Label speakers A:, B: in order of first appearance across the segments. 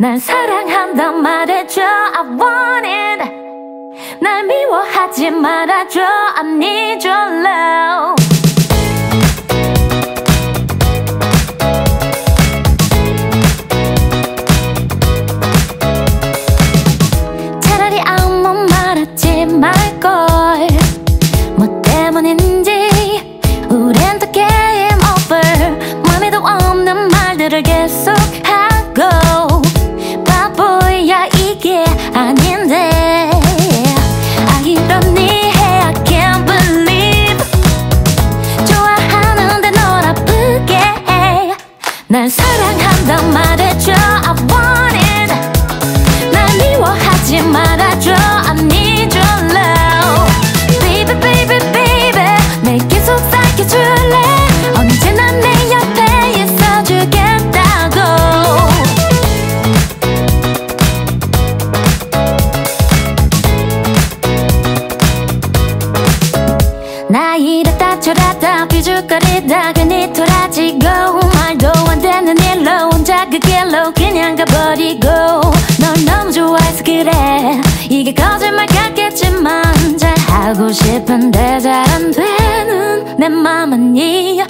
A: 날 사랑한단 말해줘 I want it 날 미워하지 말아줘 I need your love 이게 나 이랬다 저랬다 비죽거리다 괜히 돌아지고. 말도 안 되는 일로 혼자 그 길로 그냥 가버리고. 널 너무 좋아해서 그래. 이게 거짓말 같겠지만 잘하고 싶은데 잘 안 되는 내맘 아니야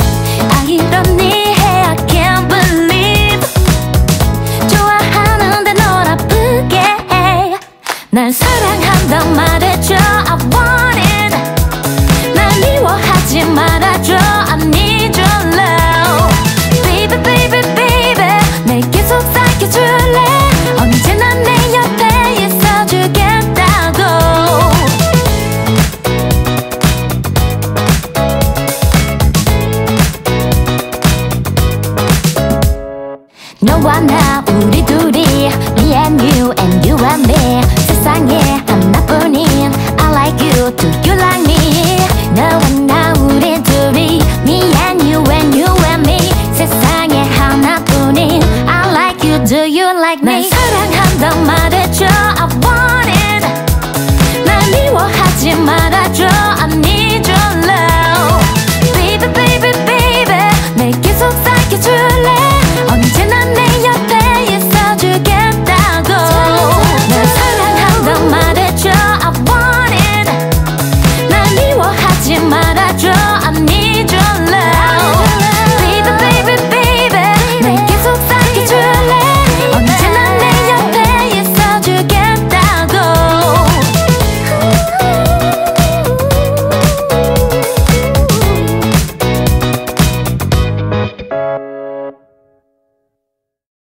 A: 너와 나 우리 둘이 Me and you and you and me 세상에 하나뿐인 I like you